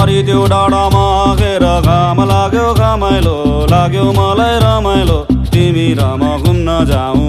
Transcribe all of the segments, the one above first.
परि त्यो खेर घाम लाग्यो घमाइलो लाग्यो मलाई रमाइलो। तिमी र म घुम्न जाउँ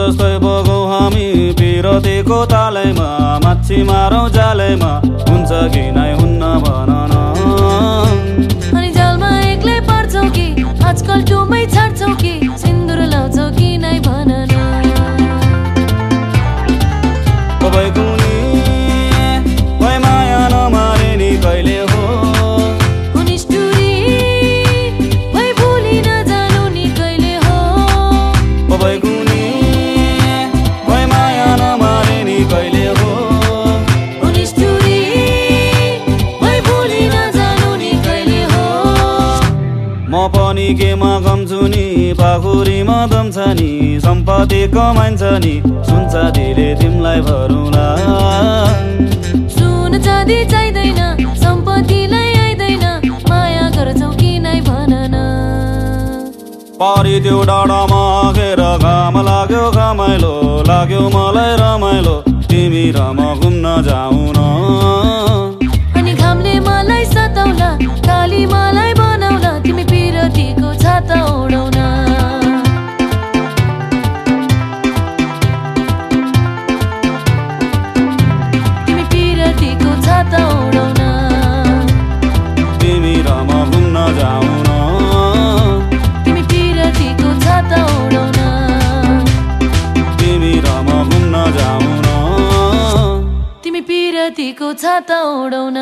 जस्तै बगौ हामी पिरतीको तालैमा माछी मारौँ जालैमा हुन्छ कि नै हुन्न भन न अनि जालमा एक्लै पर्छौ कि? आजकल टुमै छाड्छौ कि? सिन्दुर लाउँछौ कि नै भन न सबै कुनी भए माया नमारे नि कहिले हो? म पनि केमा गम्छु नि पाखुरीमा दम छ नि सम्पत्ति कमाइन्छ नि सुन्छ दिले तिमीलाई भरौँला। सुन चाँदी चाहिँदैन सम्पत्तिलाई आइदैन माया गर्छौ कि नै भन न पारी त्यो डाँडामा खेर घाम लाग्यो घमाइलो लाग्यो मलाई रमाइलो तिमी र म घुम्न जाउँ। छाता ओढाउन